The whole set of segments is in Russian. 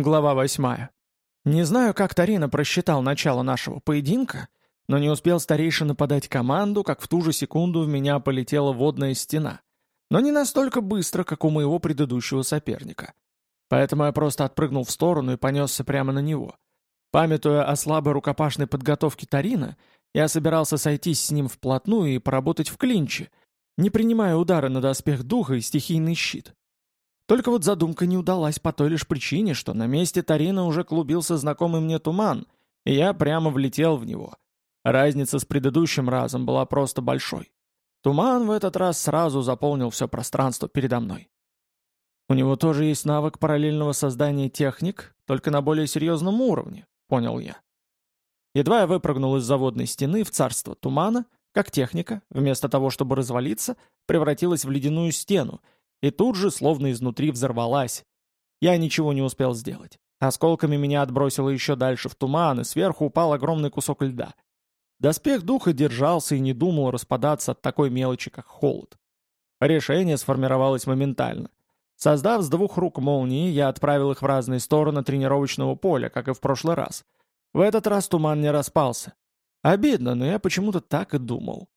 Глава восьмая. Не знаю, как Тарина просчитал начало нашего поединка, но не успел старейшина подать команду, как в ту же секунду в меня полетела водная стена. Но не настолько быстро, как у моего предыдущего соперника. Поэтому я просто отпрыгнул в сторону и понесся прямо на него. Памятуя о слабой рукопашной подготовке Тарина, я собирался сойтись с ним вплотную и поработать в клинче, не принимая удара на доспех духа и стихийный щит. Только вот задумка не удалась по той лишь причине, что на месте Тарина уже клубился знакомый мне туман, и я прямо влетел в него. Разница с предыдущим разом была просто большой. Туман в этот раз сразу заполнил все пространство передо мной. У него тоже есть навык параллельного создания техник, только на более серьезном уровне, понял я. Едва я выпрыгнул из заводной стены в царство тумана, как техника, вместо того, чтобы развалиться, превратилась в ледяную стену, и тут же, словно изнутри, взорвалась. Я ничего не успел сделать. Осколками меня отбросило еще дальше в туман, и сверху упал огромный кусок льда. Доспех духа держался и не думал распадаться от такой мелочи, как холод. Решение сформировалось моментально. Создав с двух рук молнии, я отправил их в разные стороны тренировочного поля, как и в прошлый раз. В этот раз туман не распался. Обидно, но я почему-то так и думал.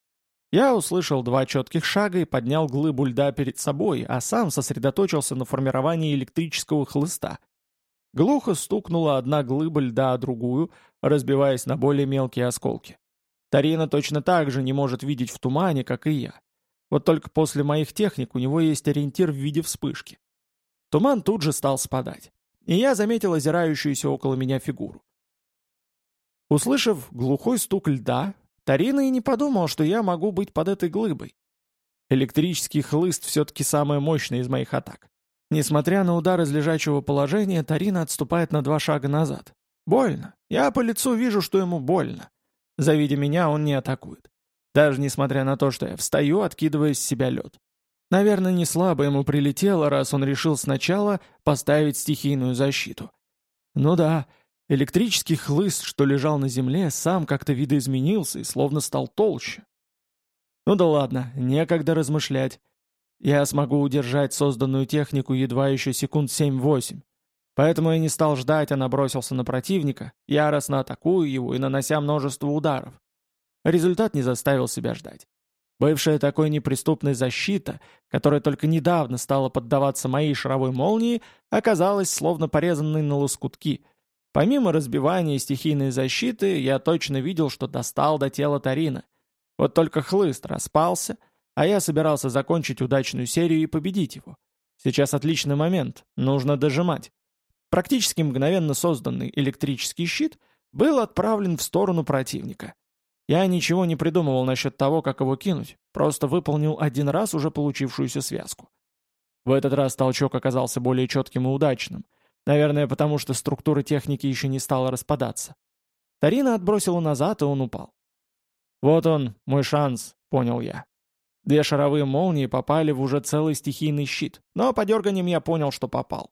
Я услышал два четких шага и поднял глыбу льда перед собой, а сам сосредоточился на формировании электрического хлыста. Глухо стукнула одна глыба льда о другую, разбиваясь на более мелкие осколки. Тарина точно так же не может видеть в тумане, как и я. Вот только после моих техник у него есть ориентир в виде вспышки. Туман тут же стал спадать, и я заметил озирающуюся около меня фигуру. Услышав глухой стук льда, Тарина и не подумал, что я могу быть под этой глыбой. Электрический хлыст все-таки самая мощная из моих атак. Несмотря на удар из лежачего положения, Тарина отступает на два шага назад. Больно. Я по лицу вижу, что ему больно. Завидя меня, он не атакует. Даже несмотря на то, что я встаю, откидывая с себя лед. Наверное, не слабо ему прилетело, раз он решил сначала поставить стихийную защиту. Ну да, Электрический хлыст, что лежал на земле, сам как-то видоизменился и словно стал толще. Ну да ладно, некогда размышлять. Я смогу удержать созданную технику едва еще секунд 7-8. Поэтому я не стал ждать, а набросился на противника, яростно атакуя его и нанося множество ударов. Результат не заставил себя ждать. Бывшая такой неприступной защита, которая только недавно стала поддаваться моей шаровой молнии, оказалась словно порезанной на лоскутки — Помимо разбивания стихийной защиты, я точно видел, что достал до тела Тарина. Вот только хлыст распался, а я собирался закончить удачную серию и победить его. Сейчас отличный момент, нужно дожимать. Практически мгновенно созданный электрический щит был отправлен в сторону противника. Я ничего не придумывал насчет того, как его кинуть, просто выполнил один раз уже получившуюся связку. В этот раз толчок оказался более четким и удачным — Наверное, потому что структура техники еще не стала распадаться. Тарина отбросила назад, и он упал. «Вот он, мой шанс», — понял я. Две шаровые молнии попали в уже целый стихийный щит, но по дерганиям я понял, что попал.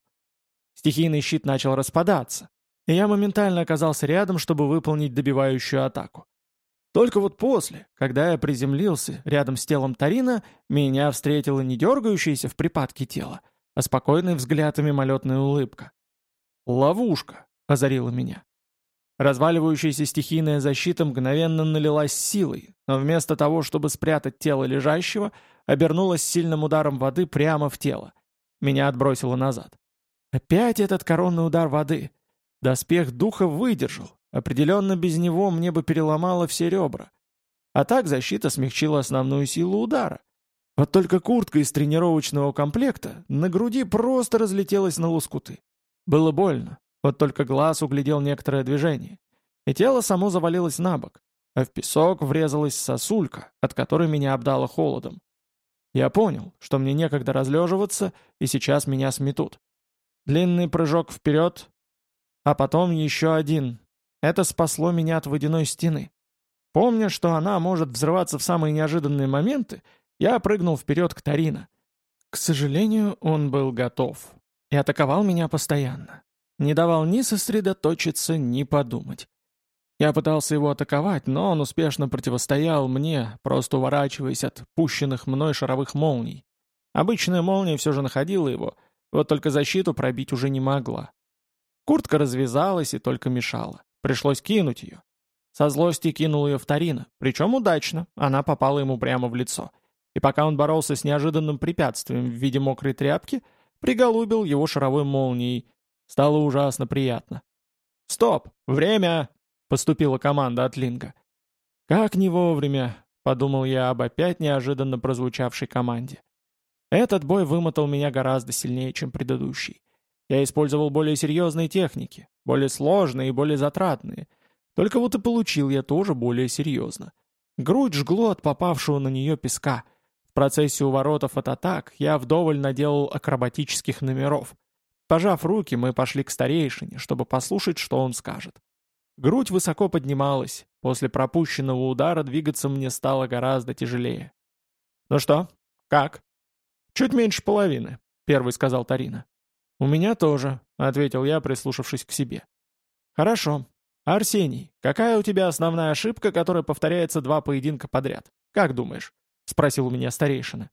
Стихийный щит начал распадаться, и я моментально оказался рядом, чтобы выполнить добивающую атаку. Только вот после, когда я приземлился рядом с телом Тарина, меня встретила не дергающаяся в припадке тело, а спокойный взгляд и мимолетная улыбка. «Ловушка!» — озарила меня. Разваливающаяся стихийная защита мгновенно налилась силой, но вместо того, чтобы спрятать тело лежащего, обернулась сильным ударом воды прямо в тело. Меня отбросило назад. Опять этот коронный удар воды. Доспех духа выдержал. Определенно без него мне бы переломало все ребра. А так защита смягчила основную силу удара. Вот только куртка из тренировочного комплекта на груди просто разлетелась на лоскуты. Было больно, вот только глаз углядел некоторое движение. И тело само завалилось на бок, а в песок врезалась сосулька, от которой меня обдало холодом. Я понял, что мне некогда разлеживаться, и сейчас меня сметут. Длинный прыжок вперед, а потом еще один. Это спасло меня от водяной стены. Помня, что она может взрываться в самые неожиданные моменты, я прыгнул вперед к Тарина. К сожалению, он был готов и атаковал меня постоянно. Не давал ни сосредоточиться, ни подумать. Я пытался его атаковать, но он успешно противостоял мне, просто уворачиваясь от пущенных мной шаровых молний. Обычная молния все же находила его, вот только защиту пробить уже не могла. Куртка развязалась и только мешала. Пришлось кинуть ее. Со злости кинул ее в Тарина, причем удачно, она попала ему прямо в лицо. И пока он боролся с неожиданным препятствием в виде мокрой тряпки, приголубил его шаровой молнией. Стало ужасно приятно. «Стоп! Время!» — поступила команда от Линга. «Как не вовремя!» — подумал я об опять неожиданно прозвучавшей команде. Этот бой вымотал меня гораздо сильнее, чем предыдущий. Я использовал более серьезные техники, более сложные и более затратные. Только вот и получил я тоже более серьезно. Грудь жгло от попавшего на нее песка. В процессе уворотов от атак я вдоволь наделал акробатических номеров. Пожав руки, мы пошли к старейшине, чтобы послушать, что он скажет. Грудь высоко поднималась. После пропущенного удара двигаться мне стало гораздо тяжелее. «Ну что? Как?» «Чуть меньше половины», — первый сказал Тарина. «У меня тоже», — ответил я, прислушавшись к себе. «Хорошо. Арсений, какая у тебя основная ошибка, которая повторяется два поединка подряд? Как думаешь?» — спросил у меня старейшина.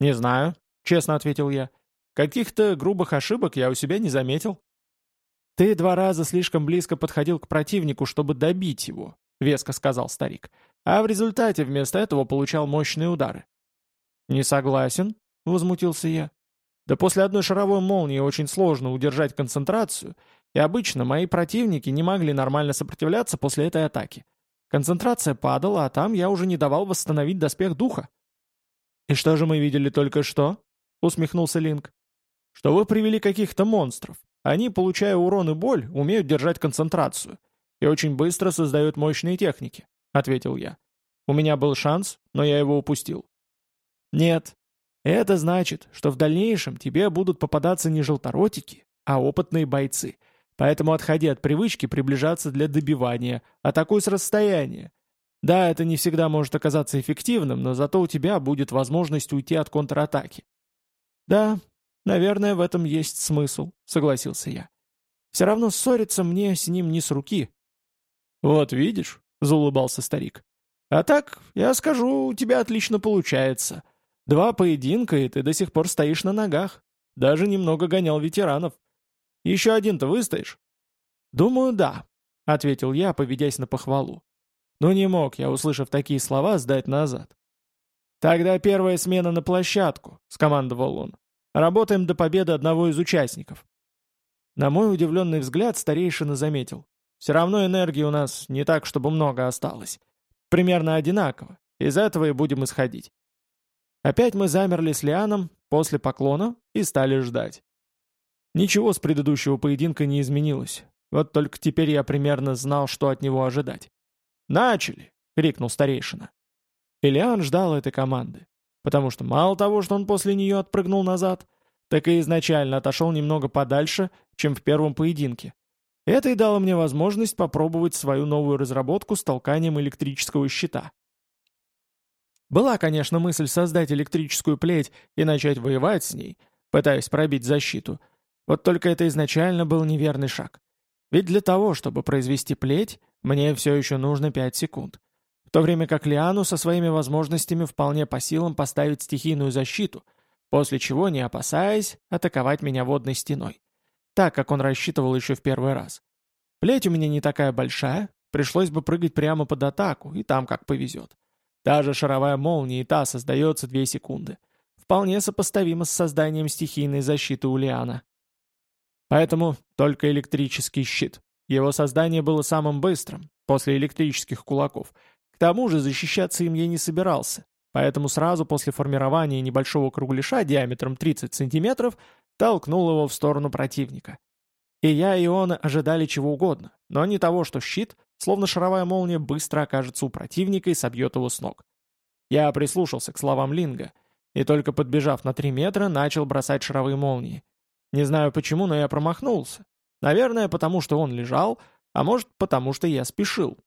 «Не знаю», — честно ответил я. «Каких-то грубых ошибок я у себя не заметил». «Ты два раза слишком близко подходил к противнику, чтобы добить его», — веско сказал старик. «А в результате вместо этого получал мощные удары». «Не согласен», — возмутился я. «Да после одной шаровой молнии очень сложно удержать концентрацию, и обычно мои противники не могли нормально сопротивляться после этой атаки. Концентрация падала, а там я уже не давал восстановить доспех духа». «И что же мы видели только что?» — усмехнулся Линк. «Что вы привели каких-то монстров. Они, получая урон и боль, умеют держать концентрацию. И очень быстро создают мощные техники», — ответил я. «У меня был шанс, но я его упустил». «Нет, это значит, что в дальнейшем тебе будут попадаться не желторотики, а опытные бойцы. Поэтому отходи от привычки приближаться для добивания, атакуй с расстояния. Да, это не всегда может оказаться эффективным, но зато у тебя будет возможность уйти от контратаки. Да, наверное, в этом есть смысл, согласился я. Все равно ссориться мне с ним не с руки. Вот видишь, заулыбался старик. А так, я скажу, у тебя отлично получается. — Два поединка, и ты до сих пор стоишь на ногах. Даже немного гонял ветеранов. Еще один-то выстоишь?» «Думаю, да», — ответил я, поведясь на похвалу. Но не мог я, услышав такие слова, сдать назад. «Тогда первая смена на площадку», — скомандовал он. «Работаем до победы одного из участников». На мой удивленный взгляд старейшина заметил. «Все равно энергии у нас не так, чтобы много осталось. Примерно одинаково. Из этого и будем исходить. Опять мы замерли с Лианом после поклона и стали ждать. Ничего с предыдущего поединка не изменилось. Вот только теперь я примерно знал, что от него ожидать. «Начали!» — крикнул старейшина. Ильян ждал этой команды, потому что мало того, что он после нее отпрыгнул назад, так и изначально отошел немного подальше, чем в первом поединке. Это и дало мне возможность попробовать свою новую разработку с толканием электрического щита. Была, конечно, мысль создать электрическую плеть и начать воевать с ней, пытаясь пробить защиту. Вот только это изначально был неверный шаг. Ведь для того, чтобы произвести плеть, мне все еще нужно 5 секунд. В то время как Лиану со своими возможностями вполне по силам поставить стихийную защиту, после чего, не опасаясь, атаковать меня водной стеной. Так, как он рассчитывал еще в первый раз. Плеть у меня не такая большая, пришлось бы прыгать прямо под атаку, и там как повезет. Даже шаровая молния и та создается 2 секунды. Вполне сопоставимо с созданием стихийной защиты у Лиана. Поэтому только электрический щит. Его создание было самым быстрым, после электрических кулаков. К тому же защищаться им я не собирался, поэтому сразу после формирования небольшого кругляша диаметром 30 сантиметров толкнул его в сторону противника. И я, и он ожидали чего угодно, но не того, что щит, словно шаровая молния, быстро окажется у противника и собьет его с ног. Я прислушался к словам Линга, и только подбежав на три метра, начал бросать шаровые молнии. Не знаю почему, но я промахнулся. Наверное, потому что он лежал, а может, потому что я спешил.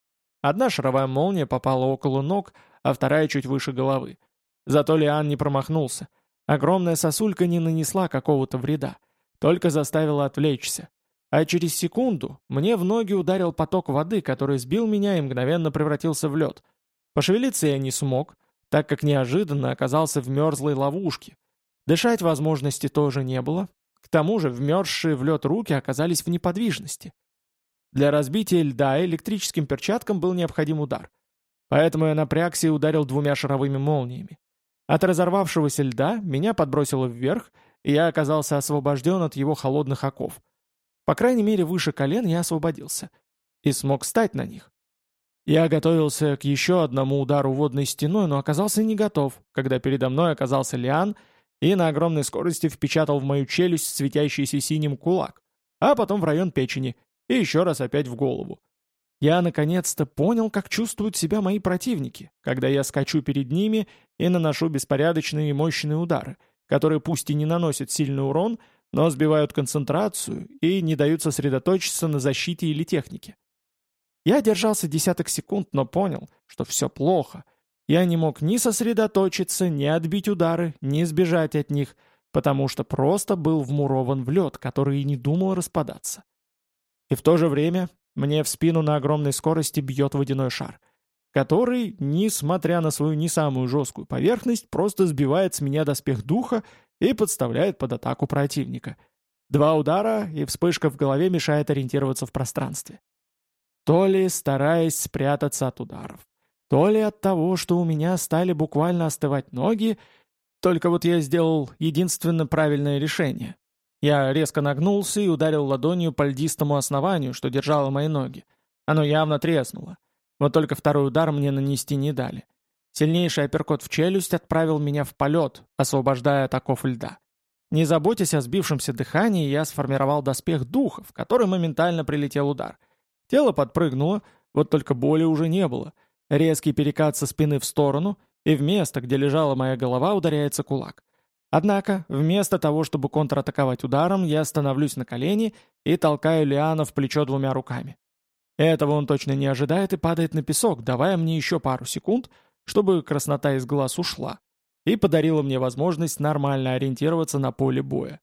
Одна шаровая молния попала около ног, а вторая чуть выше головы. Зато Лиан не промахнулся. Огромная сосулька не нанесла какого-то вреда, только заставила отвлечься. А через секунду мне в ноги ударил поток воды, который сбил меня и мгновенно превратился в лед. Пошевелиться я не смог, так как неожиданно оказался в мерзлой ловушке. Дышать возможности тоже не было. К тому же вмерзшие в лед руки оказались в неподвижности. Для разбития льда электрическим перчаткам был необходим удар. Поэтому я напрягся и ударил двумя шаровыми молниями. От разорвавшегося льда меня подбросило вверх, и я оказался освобожден от его холодных оков. По крайней мере, выше колен я освободился. И смог встать на них. Я готовился к еще одному удару водной стеной, но оказался не готов, когда передо мной оказался Лиан и на огромной скорости впечатал в мою челюсть светящийся синим кулак, а потом в район печени, и еще раз опять в голову. Я наконец-то понял, как чувствуют себя мои противники, когда я скачу перед ними и наношу беспорядочные и мощные удары, которые пусть и не наносят сильный урон, но сбивают концентрацию и не дают сосредоточиться на защите или технике. Я держался десяток секунд, но понял, что все плохо. Я не мог ни сосредоточиться, ни отбить удары, ни сбежать от них, потому что просто был вмурован в лед, который и не думал распадаться. И в то же время мне в спину на огромной скорости бьет водяной шар, который, несмотря на свою не самую жесткую поверхность, просто сбивает с меня доспех духа и подставляет под атаку противника. Два удара, и вспышка в голове мешает ориентироваться в пространстве то ли стараясь спрятаться от ударов, то ли от того, что у меня стали буквально остывать ноги, только вот я сделал единственно правильное решение. Я резко нагнулся и ударил ладонью по льдистому основанию, что держало мои ноги. Оно явно треснуло. Вот только второй удар мне нанести не дали. Сильнейший апперкот в челюсть отправил меня в полет, освобождая от оков льда. Не заботясь о сбившемся дыхании, я сформировал доспех духа, в который моментально прилетел удар — Тело подпрыгнуло, вот только боли уже не было. Резкий перекат со спины в сторону, и в место, где лежала моя голова, ударяется кулак. Однако, вместо того, чтобы контратаковать ударом, я становлюсь на колени и толкаю Лиана в плечо двумя руками. Этого он точно не ожидает и падает на песок, давая мне еще пару секунд, чтобы краснота из глаз ушла, и подарила мне возможность нормально ориентироваться на поле боя.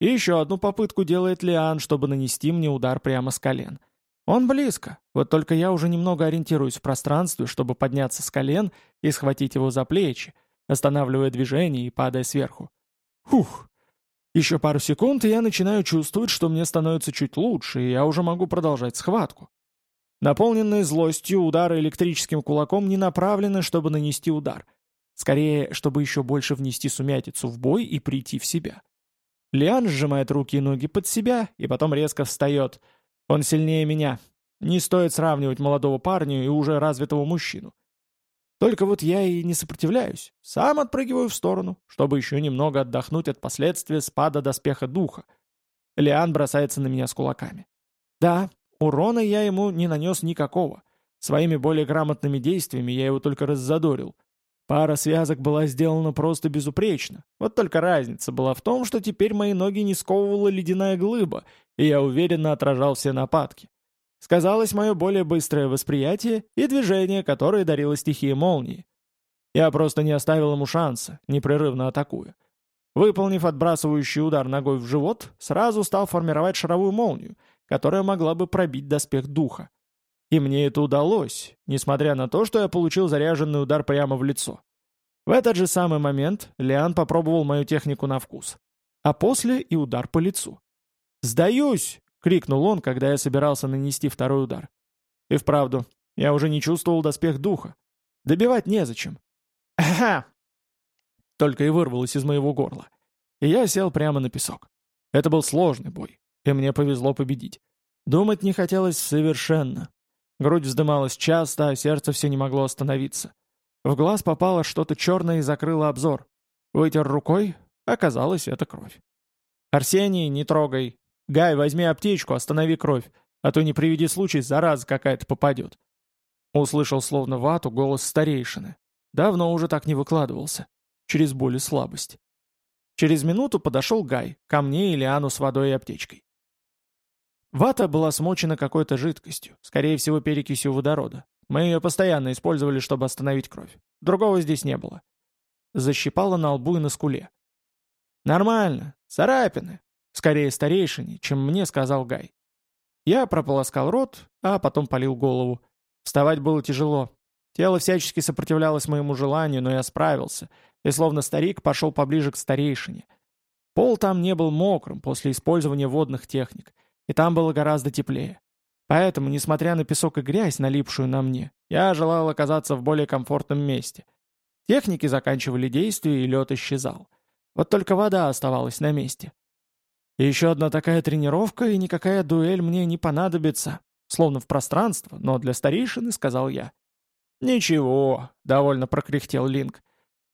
И еще одну попытку делает Лиан, чтобы нанести мне удар прямо с колен. Он близко, вот только я уже немного ориентируюсь в пространстве, чтобы подняться с колен и схватить его за плечи, останавливая движение и падая сверху. Фух! Еще пару секунд, и я начинаю чувствовать, что мне становится чуть лучше, и я уже могу продолжать схватку. Наполненные злостью удары электрическим кулаком не направлены, чтобы нанести удар. Скорее, чтобы еще больше внести сумятицу в бой и прийти в себя. Лиан сжимает руки и ноги под себя, и потом резко встает — он сильнее меня. Не стоит сравнивать молодого парня и уже развитого мужчину. Только вот я и не сопротивляюсь. Сам отпрыгиваю в сторону, чтобы еще немного отдохнуть от последствий спада доспеха духа. Лиан бросается на меня с кулаками. Да, урона я ему не нанес никакого. Своими более грамотными действиями я его только раззадорил. Пара связок была сделана просто безупречно. Вот только разница была в том, что теперь мои ноги не сковывала ледяная глыба, и я уверенно отражал все нападки. Сказалось мое более быстрое восприятие и движение, которое дарило стихия молнии. Я просто не оставил ему шанса, непрерывно атакуя. Выполнив отбрасывающий удар ногой в живот, сразу стал формировать шаровую молнию, которая могла бы пробить доспех духа. И мне это удалось, несмотря на то, что я получил заряженный удар прямо в лицо. В этот же самый момент Лиан попробовал мою технику на вкус. А после и удар по лицу. «Сдаюсь!» — крикнул он, когда я собирался нанести второй удар. И вправду, я уже не чувствовал доспех духа. Добивать незачем. «Ага!» Только и вырвалось из моего горла. И я сел прямо на песок. Это был сложный бой, и мне повезло победить. Думать не хотелось совершенно. Грудь вздымалась часто, а сердце все не могло остановиться. В глаз попало что-то черное и закрыло обзор. Вытер рукой, оказалось, это кровь. «Арсений, не трогай. Гай, возьми аптечку, останови кровь, а то не приведи случай, зараза какая-то попадет». Услышал словно вату голос старейшины. Давно уже так не выкладывался. Через боль и слабость. Через минуту подошел Гай, ко мне и Лиану с водой и аптечкой. Вата была смочена какой-то жидкостью, скорее всего перекисью водорода. Мы ее постоянно использовали, чтобы остановить кровь. Другого здесь не было. Защипала на лбу и на скуле. «Нормально. Царапины. Скорее старейшине, чем мне сказал Гай. Я прополоскал рот, а потом полил голову. Вставать было тяжело. Тело всячески сопротивлялось моему желанию, но я справился, и словно старик пошел поближе к старейшине. Пол там не был мокрым после использования водных техник, и там было гораздо теплее. Поэтому, несмотря на песок и грязь, налипшую на мне, я желал оказаться в более комфортном месте. Техники заканчивали действие, и лед исчезал. Вот только вода оставалась на месте. И еще одна такая тренировка, и никакая дуэль мне не понадобится. Словно в пространство, но для старейшины, сказал я. «Ничего», — довольно прокряхтел Линк.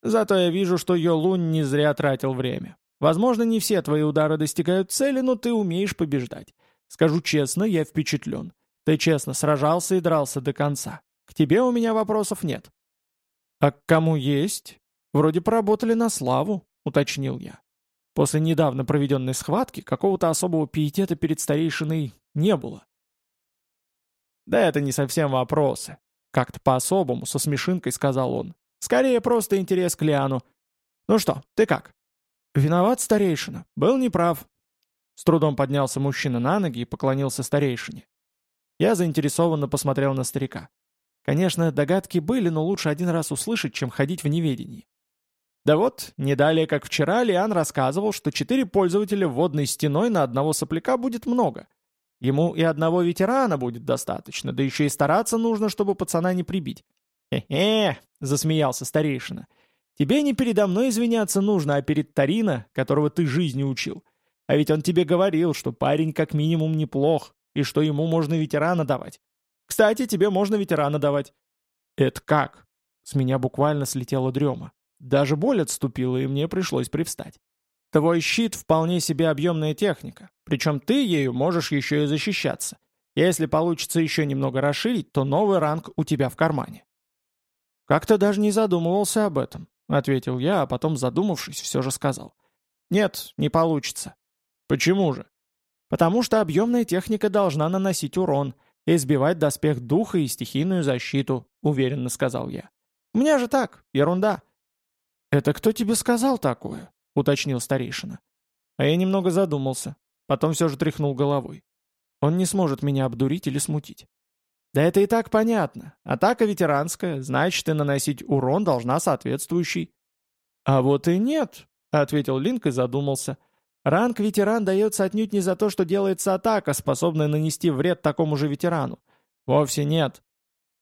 «Зато я вижу, что Йолун не зря тратил время. Возможно, не все твои удары достигают цели, но ты умеешь побеждать. Скажу честно, я впечатлен. Ты честно сражался и дрался до конца. К тебе у меня вопросов нет». «А к кому есть? Вроде поработали на славу», — уточнил я. После недавно проведенной схватки какого-то особого пиетета перед старейшиной не было. «Да это не совсем вопросы», — как-то по-особому, со смешинкой сказал он. «Скорее просто интерес к Лиану. Ну что, ты как?» «Виноват старейшина. Был неправ. С трудом поднялся мужчина на ноги и поклонился старейшине. Я заинтересованно посмотрел на старика. Конечно, догадки были, но лучше один раз услышать, чем ходить в неведении. Да вот, не далее как вчера Лиан рассказывал, что четыре пользователя водной стеной на одного сопляка будет много. Ему и одного ветерана будет достаточно, да еще и стараться нужно, чтобы пацана не прибить. «Хе-хе!» — засмеялся старейшина. «Тебе не передо мной извиняться нужно, а перед Тарина, которого ты жизни учил. А ведь он тебе говорил, что парень как минимум неплох, и что ему можно ветерана давать. Кстати, тебе можно ветерана давать». «Это как?» С меня буквально слетела дрема. Даже боль отступила, и мне пришлось привстать. Твой щит вполне себе объемная техника, причем ты ею можешь еще и защищаться. Если получится еще немного расширить, то новый ранг у тебя в кармане. «Как-то даже не задумывался об этом», — ответил я, а потом, задумавшись, все же сказал. «Нет, не получится. Почему же? Потому что объемная техника должна наносить урон и сбивать доспех духа и стихийную защиту, уверенно сказал я. У меня же так, ерунда. Это кто тебе сказал такое? уточнил старейшина. А я немного задумался, потом все же тряхнул головой. Он не сможет меня обдурить или смутить. Да это и так понятно. Атака ветеранская, значит, и наносить урон должна соответствующий. А вот и нет, ответил Линк и задумался. Ранг ветеран дается отнюдь не за то, что делается атака, способная нанести вред такому же ветерану. Вовсе нет.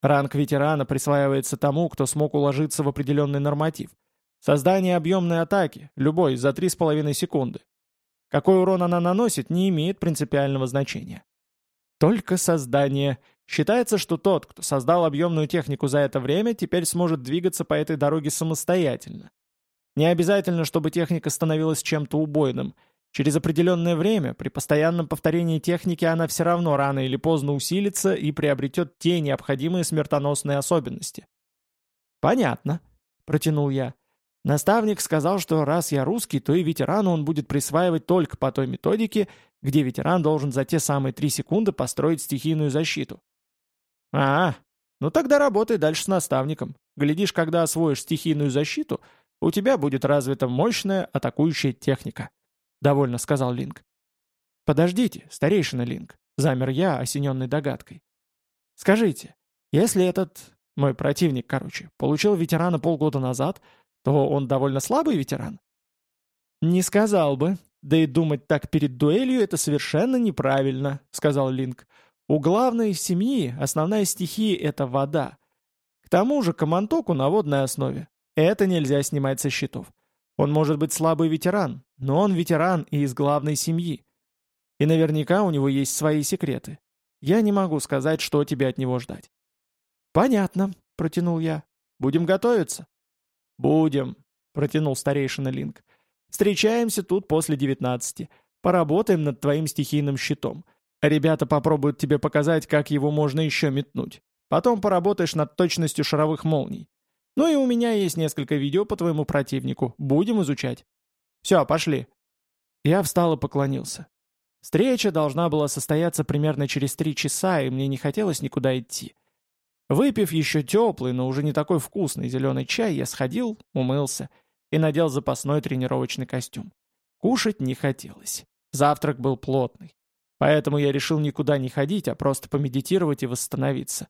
Ранг ветерана присваивается тому, кто смог уложиться в определенный норматив. Создание объемной атаки, любой, за 3,5 секунды. Какой урон она наносит, не имеет принципиального значения. Только создание. Считается, что тот, кто создал объемную технику за это время, теперь сможет двигаться по этой дороге самостоятельно. Не обязательно, чтобы техника становилась чем-то убойным – Через определенное время, при постоянном повторении техники, она все равно рано или поздно усилится и приобретет те необходимые смертоносные особенности. «Понятно», — протянул я. Наставник сказал, что раз я русский, то и ветерану он будет присваивать только по той методике, где ветеран должен за те самые три секунды построить стихийную защиту. «А, ну тогда работай дальше с наставником. Глядишь, когда освоишь стихийную защиту, у тебя будет развита мощная атакующая техника» довольно сказал Линк. «Подождите, старейшина Линк», — замер я, осененный догадкой. «Скажите, если этот, мой противник, короче, получил ветерана полгода назад, то он довольно слабый ветеран?» «Не сказал бы. Да и думать так перед дуэлью — это совершенно неправильно», — сказал Линк. «У главной семьи основная стихия — это вода. К тому же Камантоку на водной основе. Это нельзя снимать со счетов. Он может быть слабый ветеран, но он ветеран и из главной семьи. И наверняка у него есть свои секреты. Я не могу сказать, что тебе от него ждать. «Понятно», — протянул я. «Будем готовиться?» «Будем», — протянул старейшина Линк. «Встречаемся тут после девятнадцати. Поработаем над твоим стихийным щитом. Ребята попробуют тебе показать, как его можно еще метнуть. Потом поработаешь над точностью шаровых молний. Ну и у меня есть несколько видео по твоему противнику. Будем изучать. Все, пошли». Я встал и поклонился. Встреча должна была состояться примерно через три часа, и мне не хотелось никуда идти. Выпив еще теплый, но уже не такой вкусный зеленый чай, я сходил, умылся и надел запасной тренировочный костюм. Кушать не хотелось. Завтрак был плотный. Поэтому я решил никуда не ходить, а просто помедитировать и восстановиться.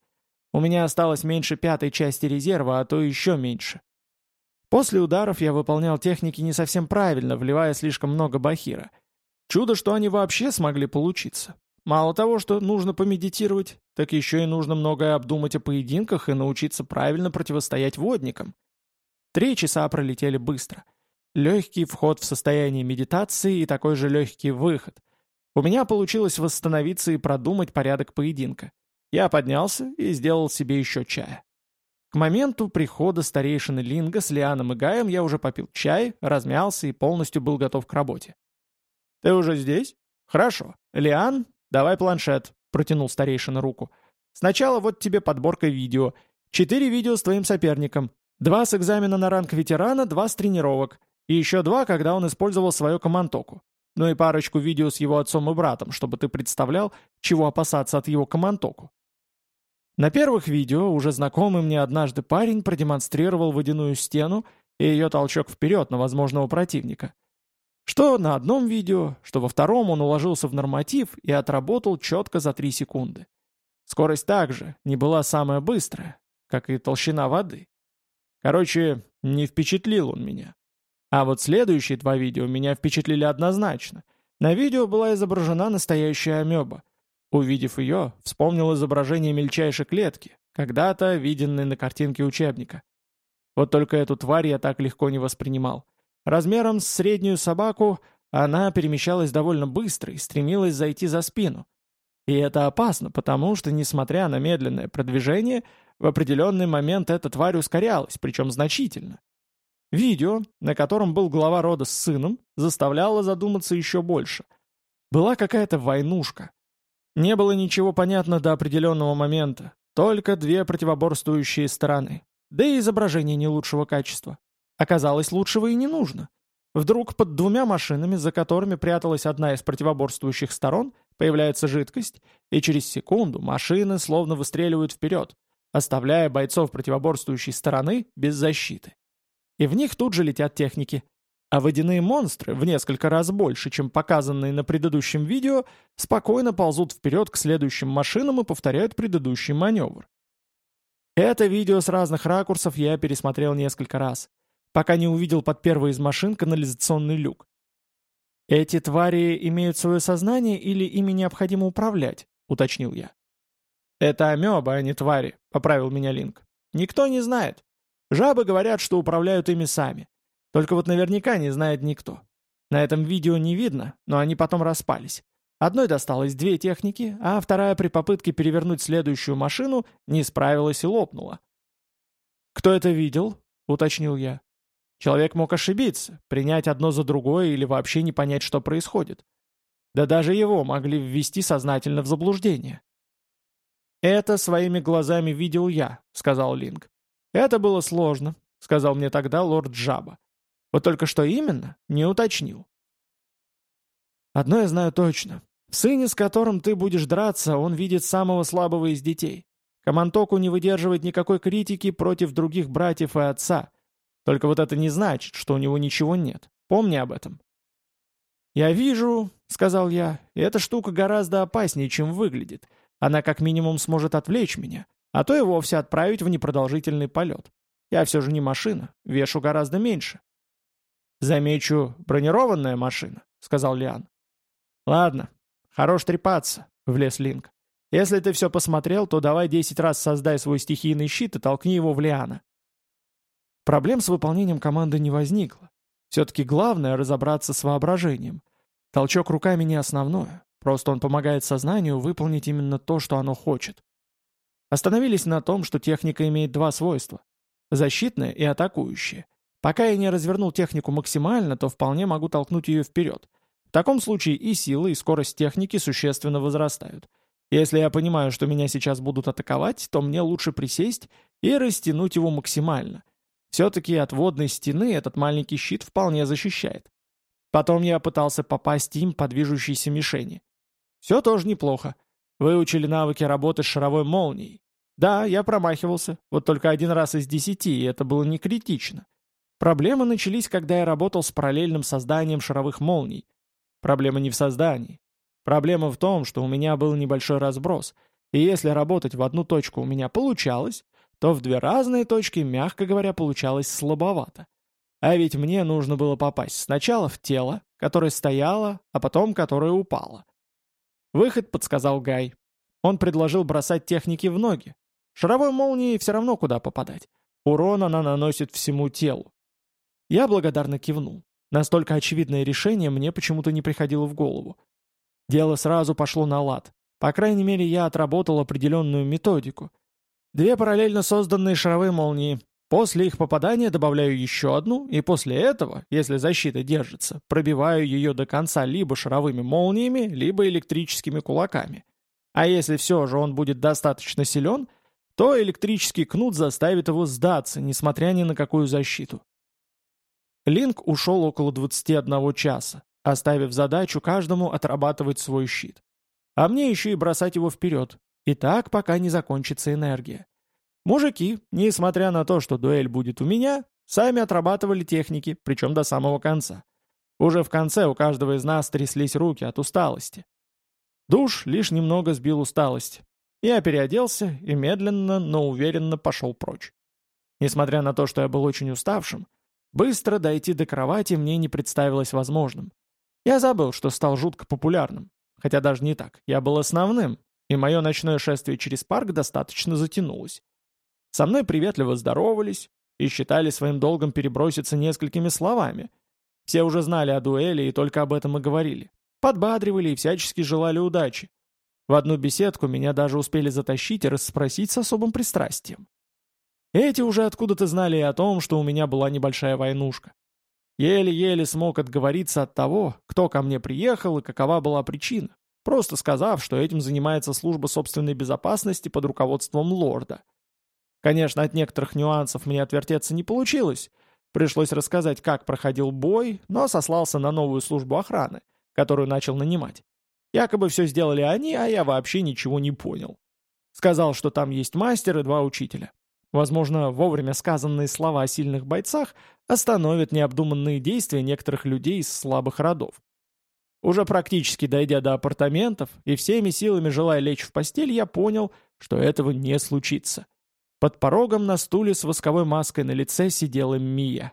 У меня осталось меньше пятой части резерва, а то еще меньше. После ударов я выполнял техники не совсем правильно, вливая слишком много бахира. Чудо, что они вообще смогли получиться. Мало того, что нужно помедитировать, так еще и нужно многое обдумать о поединках и научиться правильно противостоять водникам. Три часа пролетели быстро. Легкий вход в состояние медитации и такой же легкий выход. У меня получилось восстановиться и продумать порядок поединка. Я поднялся и сделал себе еще чая. К моменту прихода старейшины Линга с Лианом и Гаем я уже попил чай, размялся и полностью был готов к работе. «Ты уже здесь? Хорошо. Лиан, давай планшет», — протянул старейшина руку. «Сначала вот тебе подборка видео. Четыре видео с твоим соперником. Два с экзамена на ранг ветерана, два с тренировок. И еще два, когда он использовал свою командоку. Ну и парочку видео с его отцом и братом, чтобы ты представлял, чего опасаться от его командоку. На первых видео уже знакомый мне однажды парень продемонстрировал водяную стену и ее толчок вперед на возможного противника. Что на одном видео, что во втором он уложился в норматив и отработал четко за 3 секунды. Скорость также не была самая быстрая, как и толщина воды. Короче, не впечатлил он меня. А вот следующие два видео меня впечатлили однозначно. На видео была изображена настоящая амеба. Увидев ее, вспомнил изображение мельчайшей клетки, когда-то виденной на картинке учебника. Вот только эту тварь я так легко не воспринимал. Размером с среднюю собаку она перемещалась довольно быстро и стремилась зайти за спину. И это опасно, потому что, несмотря на медленное продвижение, в определенный момент эта тварь ускорялась, причем значительно. Видео, на котором был глава рода с сыном, заставляло задуматься еще больше. Была какая-то войнушка. Не было ничего понятно до определенного момента, только две противоборствующие стороны. Да и изображение не лучшего качества. Оказалось, лучшего и не нужно. Вдруг под двумя машинами, за которыми пряталась одна из противоборствующих сторон, появляется жидкость, и через секунду машины словно выстреливают вперед, оставляя бойцов противоборствующей стороны без защиты и в них тут же летят техники. А водяные монстры, в несколько раз больше, чем показанные на предыдущем видео, спокойно ползут вперед к следующим машинам и повторяют предыдущий маневр. Это видео с разных ракурсов я пересмотрел несколько раз, пока не увидел под первой из машин канализационный люк. «Эти твари имеют свое сознание или ими необходимо управлять?» — уточнил я. «Это амебы, а не твари», — поправил меня Линк. «Никто не знает. Жабы говорят, что управляют ими сами. Только вот наверняка не знает никто. На этом видео не видно, но они потом распались. Одной досталось две техники, а вторая при попытке перевернуть следующую машину не справилась и лопнула. «Кто это видел?» — уточнил я. Человек мог ошибиться, принять одно за другое или вообще не понять, что происходит. Да даже его могли ввести сознательно в заблуждение. «Это своими глазами видел я», — сказал Линк. «Это было сложно», — сказал мне тогда лорд Джаба. «Вот только что именно, не уточнил». «Одно я знаю точно. В сыне, с которым ты будешь драться, он видит самого слабого из детей. Камантоку не выдерживает никакой критики против других братьев и отца. Только вот это не значит, что у него ничего нет. Помни об этом». «Я вижу», — сказал я, — «эта штука гораздо опаснее, чем выглядит. Она как минимум сможет отвлечь меня а то и вовсе отправить в непродолжительный полет. Я все же не машина, вешу гораздо меньше. «Замечу, бронированная машина», — сказал Лиан. «Ладно, хорош трепаться», — влез Линк. «Если ты все посмотрел, то давай десять раз создай свой стихийный щит и толкни его в Лиана». Проблем с выполнением команды не возникло. Все-таки главное — разобраться с воображением. Толчок руками не основное, просто он помогает сознанию выполнить именно то, что оно хочет. Остановились на том, что техника имеет два свойства – защитное и атакующее. Пока я не развернул технику максимально, то вполне могу толкнуть ее вперед. В таком случае и сила, и скорость техники существенно возрастают. Если я понимаю, что меня сейчас будут атаковать, то мне лучше присесть и растянуть его максимально. Все-таки от водной стены этот маленький щит вполне защищает. Потом я пытался попасть им по движущейся мишени. Все тоже неплохо. Выучили навыки работы с шаровой молнией. Да, я промахивался, вот только один раз из десяти, и это было не критично. Проблемы начались, когда я работал с параллельным созданием шаровых молний. Проблема не в создании. Проблема в том, что у меня был небольшой разброс, и если работать в одну точку у меня получалось, то в две разные точки, мягко говоря, получалось слабовато. А ведь мне нужно было попасть сначала в тело, которое стояло, а потом которое упало. Выход подсказал Гай. Он предложил бросать техники в ноги. Шаровой молнией все равно куда попадать. Урон она наносит всему телу. Я благодарно кивнул. Настолько очевидное решение мне почему-то не приходило в голову. Дело сразу пошло на лад. По крайней мере, я отработал определенную методику. Две параллельно созданные шаровые молнии, После их попадания добавляю еще одну, и после этого, если защита держится, пробиваю ее до конца либо шаровыми молниями, либо электрическими кулаками. А если все же он будет достаточно силен, то электрический кнут заставит его сдаться, несмотря ни на какую защиту. Линк ушел около 21 часа, оставив задачу каждому отрабатывать свой щит. А мне еще и бросать его вперед. И так, пока не закончится энергия. Мужики, несмотря на то, что дуэль будет у меня, сами отрабатывали техники, причем до самого конца. Уже в конце у каждого из нас тряслись руки от усталости. Душ лишь немного сбил усталость. Я переоделся и медленно, но уверенно пошел прочь. Несмотря на то, что я был очень уставшим, быстро дойти до кровати мне не представилось возможным. Я забыл, что стал жутко популярным. Хотя даже не так, я был основным, и мое ночное шествие через парк достаточно затянулось. Со мной приветливо здоровались и считали своим долгом переброситься несколькими словами. Все уже знали о дуэли и только об этом и говорили. Подбадривали и всячески желали удачи. В одну беседку меня даже успели затащить и расспросить с особым пристрастием. Эти уже откуда-то знали и о том, что у меня была небольшая войнушка. Еле-еле смог отговориться от того, кто ко мне приехал и какова была причина, просто сказав, что этим занимается служба собственной безопасности под руководством лорда. Конечно, от некоторых нюансов мне отвертеться не получилось. Пришлось рассказать, как проходил бой, но сослался на новую службу охраны, которую начал нанимать. Якобы все сделали они, а я вообще ничего не понял. Сказал, что там есть мастер и два учителя. Возможно, вовремя сказанные слова о сильных бойцах остановят необдуманные действия некоторых людей из слабых родов. Уже практически дойдя до апартаментов и всеми силами желая лечь в постель, я понял, что этого не случится. Под порогом на стуле с восковой маской на лице сидела Мия.